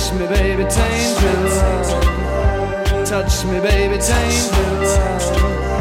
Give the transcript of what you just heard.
Touch me, baby, tame me. Touch me, baby, tame me.